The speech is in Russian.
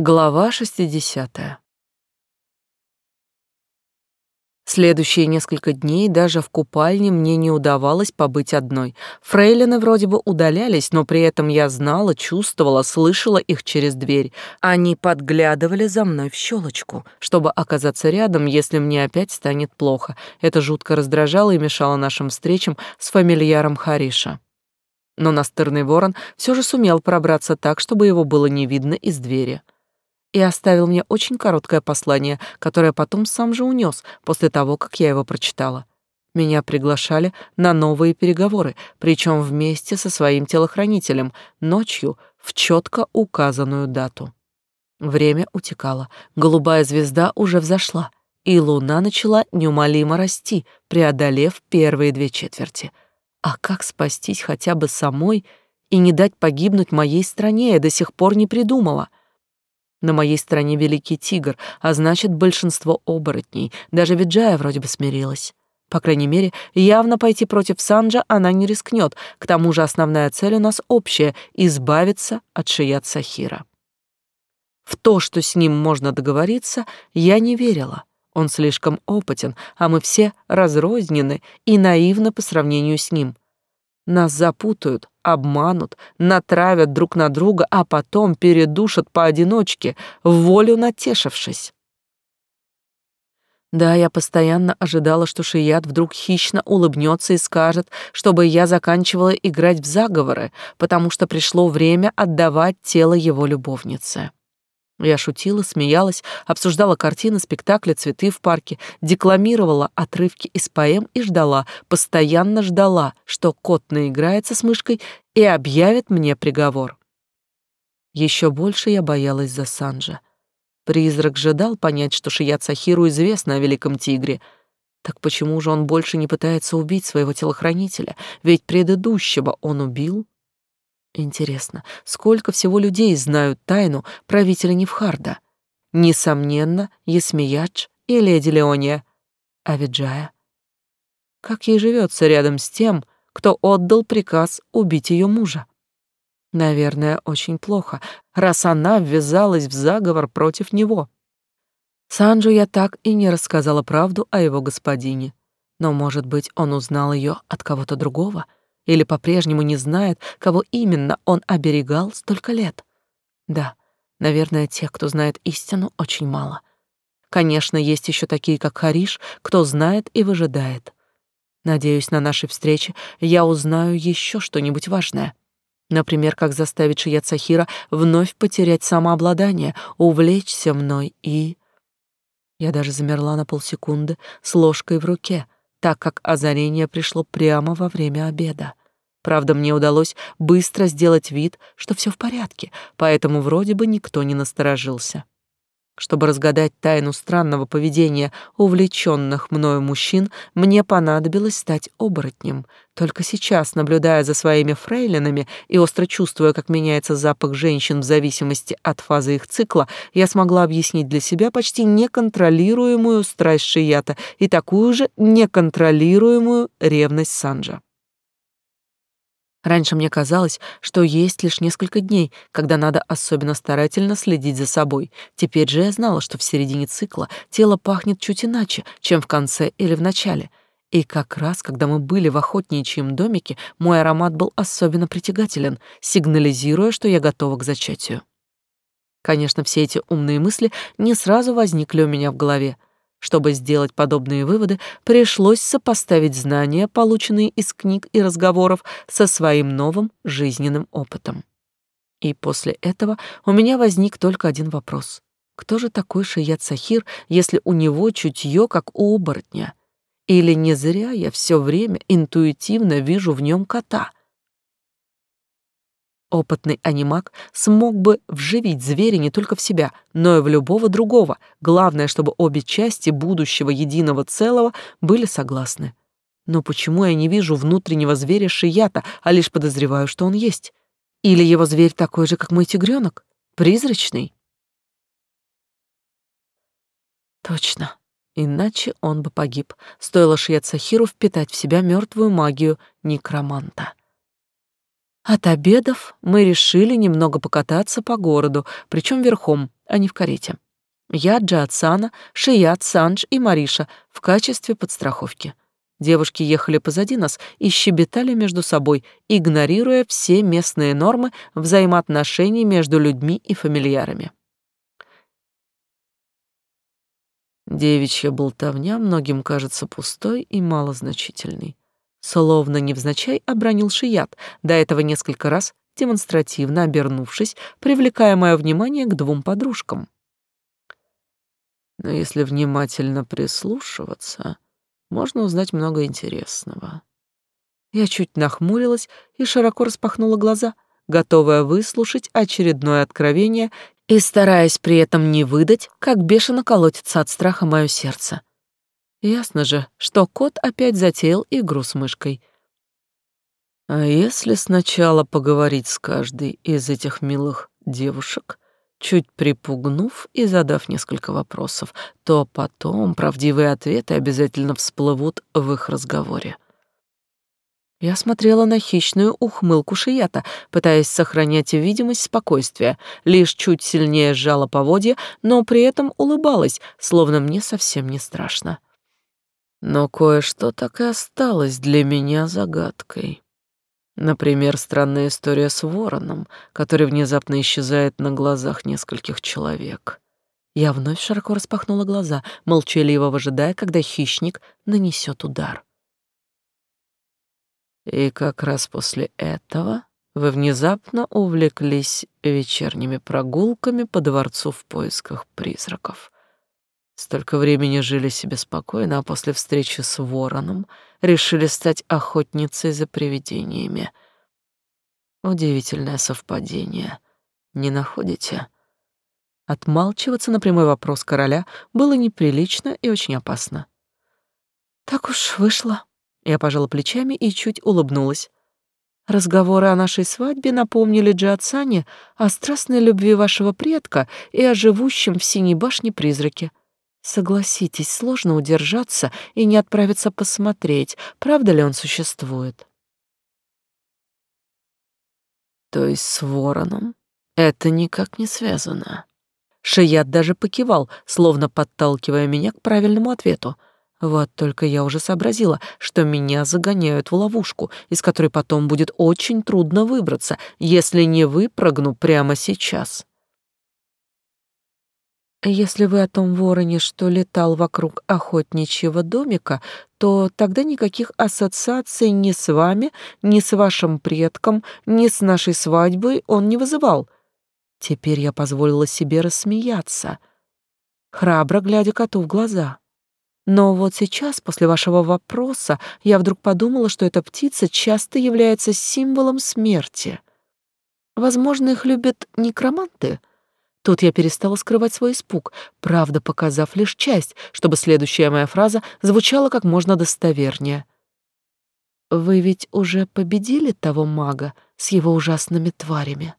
Глава 60. Следующие несколько дней даже в купальне мне не удавалось побыть одной. Фрейлины вроде бы удалялись, но при этом я знала, чувствовала, слышала их через дверь. Они подглядывали за мной в щелочку, чтобы оказаться рядом, если мне опять станет плохо. Это жутко раздражало и мешало нашим встречам с фамильяром Хариша. Но настырный ворон все же сумел пробраться так, чтобы его было не видно из двери и оставил мне очень короткое послание, которое потом сам же унес после того, как я его прочитала. Меня приглашали на новые переговоры, причем вместе со своим телохранителем, ночью в четко указанную дату. Время утекало, голубая звезда уже взошла, и луна начала неумолимо расти, преодолев первые две четверти. А как спастись хотя бы самой и не дать погибнуть моей стране, я до сих пор не придумала — на моей стороне великий тигр, а значит, большинство оборотней. Даже Виджая вроде бы смирилась. По крайней мере, явно пойти против Санджа она не рискнет. К тому же основная цель у нас общая — избавиться от Шият Сахира. В то, что с ним можно договориться, я не верила. Он слишком опытен, а мы все разрознены и наивны по сравнению с ним. Нас запутают, обманут, натравят друг на друга, а потом передушат поодиночке, волю натешившись. Да, я постоянно ожидала, что Шият вдруг хищно улыбнется и скажет, чтобы я заканчивала играть в заговоры, потому что пришло время отдавать тело его любовнице. Я шутила, смеялась, обсуждала картины, спектакли, цветы в парке, декламировала отрывки из поэм и ждала, постоянно ждала, что кот наиграется с мышкой и объявит мне приговор. Еще больше я боялась за Санджа. Призрак же дал понять, что Шият Сахиру известно о великом тигре. Так почему же он больше не пытается убить своего телохранителя? Ведь предыдущего он убил Интересно, сколько всего людей знают тайну правителя Невхарда? Несомненно, Есмиядж и леди Леония. А Виджая? Как ей живется рядом с тем, кто отдал приказ убить ее мужа? Наверное, очень плохо, раз она ввязалась в заговор против него. Санджу я так и не рассказала правду о его господине. Но, может быть, он узнал ее от кого-то другого — или по-прежнему не знает, кого именно он оберегал столько лет. Да, наверное, тех, кто знает истину, очень мало. Конечно, есть еще такие, как Хариш, кто знает и выжидает. Надеюсь, на нашей встрече я узнаю еще что-нибудь важное. Например, как заставить Шият Сахира вновь потерять самообладание, увлечься мной и... Я даже замерла на полсекунды с ложкой в руке, так как озарение пришло прямо во время обеда. Правда, мне удалось быстро сделать вид, что все в порядке, поэтому вроде бы никто не насторожился. Чтобы разгадать тайну странного поведения увлеченных мною мужчин, мне понадобилось стать оборотнем. Только сейчас, наблюдая за своими фрейлинами и остро чувствуя, как меняется запах женщин в зависимости от фазы их цикла, я смогла объяснить для себя почти неконтролируемую страсть Шията и такую же неконтролируемую ревность Санджа. Раньше мне казалось, что есть лишь несколько дней, когда надо особенно старательно следить за собой. Теперь же я знала, что в середине цикла тело пахнет чуть иначе, чем в конце или в начале. И как раз, когда мы были в охотничьем домике, мой аромат был особенно притягателен, сигнализируя, что я готова к зачатию. Конечно, все эти умные мысли не сразу возникли у меня в голове. Чтобы сделать подобные выводы, пришлось сопоставить знания, полученные из книг и разговоров, со своим новым жизненным опытом. И после этого у меня возник только один вопрос. Кто же такой Шият Сахир, если у него чутье, как у оборотня? Или не зря я все время интуитивно вижу в нем кота — Опытный анимак смог бы вживить зверя не только в себя, но и в любого другого. Главное, чтобы обе части будущего единого целого были согласны. Но почему я не вижу внутреннего зверя Шията, а лишь подозреваю, что он есть? Или его зверь такой же, как мой тигренок? Призрачный? Точно. Иначе он бы погиб. Стоило Шият Сахиру впитать в себя мертвую магию некроманта. От обедов мы решили немного покататься по городу, причем верхом, а не в карете. Я, Джаатсана, Шият, Санж и Мариша в качестве подстраховки. Девушки ехали позади нас и щебетали между собой, игнорируя все местные нормы взаимоотношений между людьми и фамильярами. Девичья болтовня многим кажется пустой и малозначительной. Словно невзначай обронил Шият, до этого несколько раз демонстративно обернувшись, привлекая мое внимание к двум подружкам. Но если внимательно прислушиваться, можно узнать много интересного. Я чуть нахмурилась и широко распахнула глаза, готовая выслушать очередное откровение и стараясь при этом не выдать, как бешено колотится от страха мое сердце. Ясно же, что кот опять затеял игру с мышкой. А если сначала поговорить с каждой из этих милых девушек, чуть припугнув и задав несколько вопросов, то потом правдивые ответы обязательно всплывут в их разговоре. Я смотрела на хищную ухмылку Шията, пытаясь сохранять видимость спокойствия, лишь чуть сильнее сжала поводья, но при этом улыбалась, словно мне совсем не страшно. Но кое-что так и осталось для меня загадкой. Например, странная история с вороном, который внезапно исчезает на глазах нескольких человек. Я вновь широко распахнула глаза, молчаливо ожидая, когда хищник нанесет удар. И как раз после этого вы внезапно увлеклись вечерними прогулками по дворцу в поисках призраков. Столько времени жили себе спокойно, а после встречи с вороном решили стать охотницей за привидениями. Удивительное совпадение. Не находите? Отмалчиваться на прямой вопрос короля было неприлично и очень опасно. Так уж вышло. Я пожала плечами и чуть улыбнулась. Разговоры о нашей свадьбе напомнили Джиатсане о страстной любви вашего предка и о живущем в синей башне призраке. Согласитесь, сложно удержаться и не отправиться посмотреть, правда ли он существует. То есть с вороном это никак не связано. Шият даже покивал, словно подталкивая меня к правильному ответу. Вот только я уже сообразила, что меня загоняют в ловушку, из которой потом будет очень трудно выбраться, если не выпрыгну прямо сейчас. Если вы о том вороне, что летал вокруг охотничьего домика, то тогда никаких ассоциаций ни с вами, ни с вашим предком, ни с нашей свадьбой он не вызывал. Теперь я позволила себе рассмеяться, храбро глядя коту в глаза. Но вот сейчас, после вашего вопроса, я вдруг подумала, что эта птица часто является символом смерти. Возможно, их любят некроманты — Тут я перестала скрывать свой испуг, правда показав лишь часть, чтобы следующая моя фраза звучала как можно достовернее. «Вы ведь уже победили того мага с его ужасными тварями?»